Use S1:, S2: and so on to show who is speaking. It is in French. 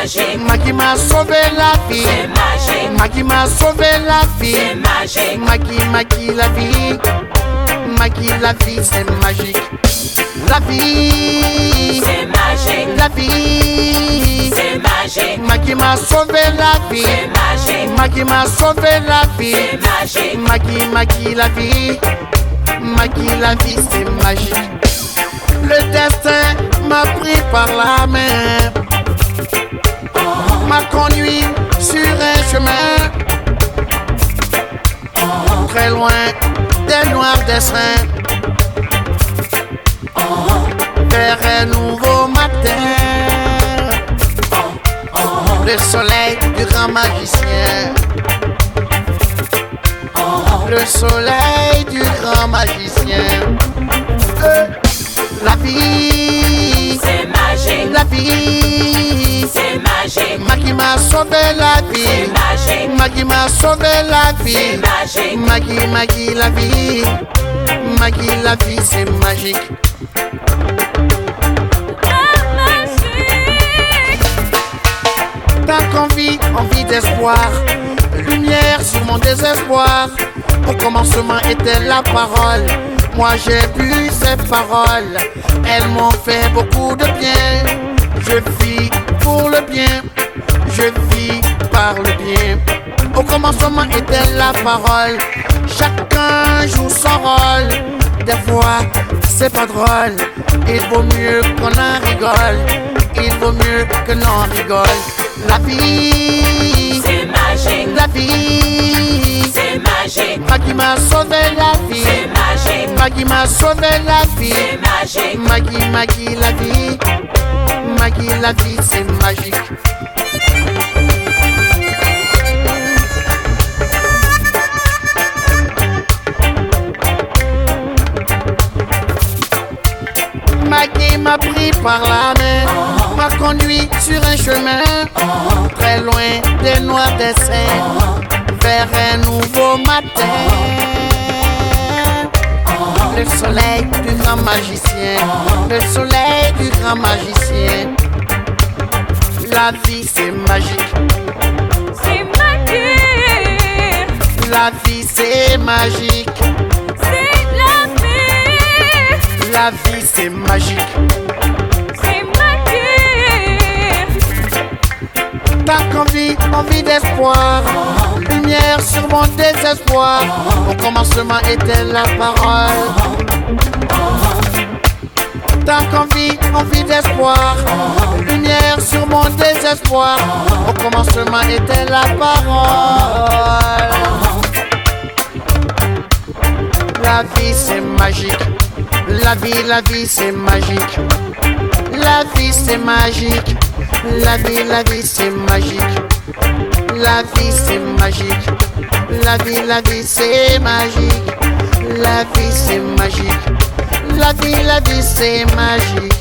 S1: magique.
S2: Ma qui m'a sauvé la vie.
S1: C'est magique.
S2: Ma qui m'a sauvé la vie.
S1: C'est magique.
S2: Ma qui, ma qui la vie. Ma qui la vie, c'est magique. La vie.
S1: C'est magique.
S2: La vie.
S1: C'est magique.
S2: Ma qui m'a sauvé la vie.
S1: C'est magique.
S2: Ma qui m'a sauvé la vie.
S1: C'est magique.
S2: Ma qui, ma qui la vie. Ma qui la vie, c'est magique. Le destin par la main. M'a conduit sur un chemin. Très loin des noirs dessins. Vers un nouveau matin. Le soleil du grand magicien. Le soleil du grand magicien. Euh, la vie. La vie.
S1: C'est magique.
S2: Ma qui m'a sauvé la
S1: C'est
S2: vie.
S1: magique.
S2: Ma qui m'a sauvé la
S1: C'est
S2: vie.
S1: magique.
S2: Maggie, Maggie, la vie. Maggie, la vie, c'est magique. Tant qu'on vit, on vit d'espoir. Lumière sur mon désespoir. Au commencement était la parole. Moi j'ai bu ces paroles. Elles m'ont fait beaucoup de bien. Je vis pour le bien. Je vis par le bien. Au commencement était la parole. Chacun joue son rôle. Des fois, c'est pas drôle. Il vaut mieux qu'on en rigole. Il vaut mieux que l'on rigole. La vie,
S1: C'est magique.
S2: la vie.
S1: C'est magique.
S2: Maggie m'a sauvé la
S1: C'est
S2: vie.
S1: magique.
S2: Maggie m'a sauvé la vie.
S1: C'est magique.
S2: Maggie, Maggie, la vie. Maggie, la vie, c'est magique. Maggie m'a pris par la main, m'a conduit sur un chemin très loin des noirs dessins, vers un nouveau matin. Le soleil du grand magicien, le soleil du grand magicien. La vie c'est magique,
S3: C'est magique,
S2: la vie c'est magique,
S3: c'est la vie,
S2: la vie c'est magique.
S3: c'est magique,
S2: Tant qu'on vit, on vit d'espoir. Lumière sur mon désespoir. Au commencement était la parole. Tant qu'on vit, on vit d'espoir. Lumière sur mon désespoir. Au commencement était la parole. La vie c'est magique. La vie, la vie c'est magique. La vie c'est magique. La vie, la vie c'est magique. La vie c'est magique. La vie, la vie c'est magique. La vie c'est magique. La vie, la vie c'est magique.